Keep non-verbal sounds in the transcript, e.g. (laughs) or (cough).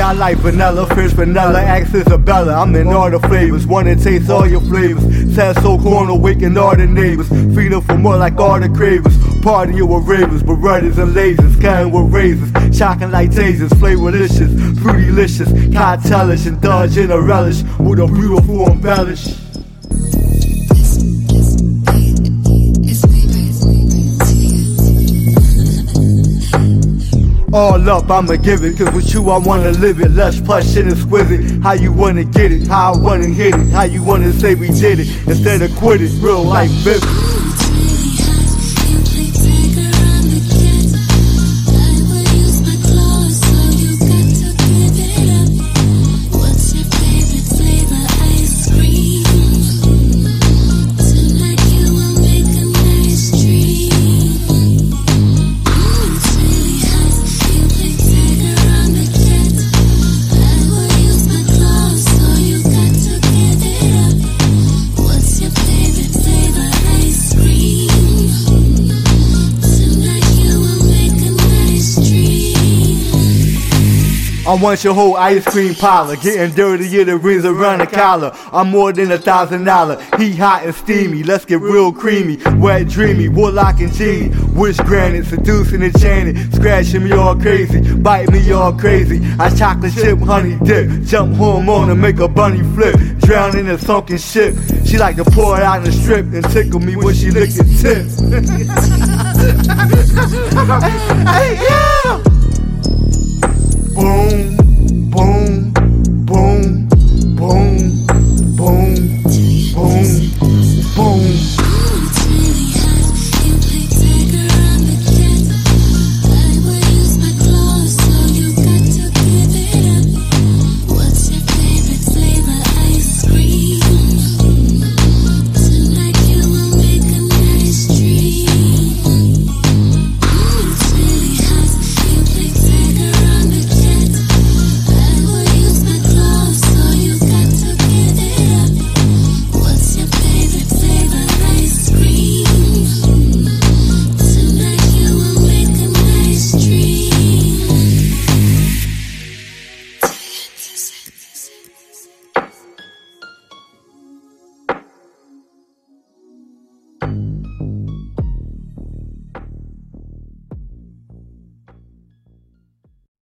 I like vanilla, fish vanilla, ask Isabella. I'm in all the flavors, wanna taste all your flavors. Sad so corn awaken all the neighbors. Feed them for more like all the cravers. Party with ravers, berettas and lasers, cutting with razors, shocking like tasers, flavorlicious, fruitylicious, cartelish, indulge in a relish with a beautiful embellish. All up, I'ma give it, cause with you I wanna live it. Lush, plush, and exquisite. How you wanna get it, how I wanna hit it, how you wanna say we did it, instead of quit it. Real life vivid. I want your whole ice cream parlor. Getting dirty, yeah, the rings around the collar. I'm more than a thousand dollar. Heat hot and steamy. Let's get real creamy. Wet, dreamy. Warlock and genie. Wish granted. Seducing and chanting. Scratching me all crazy. Bite me all crazy. I chocolate chip, honey dip. Jump hormone and make a bunny flip. Drown in a sunken ship. She like to pour it out in the strip and tickle me when she lick the tip. (laughs) (laughs) hey, yeah!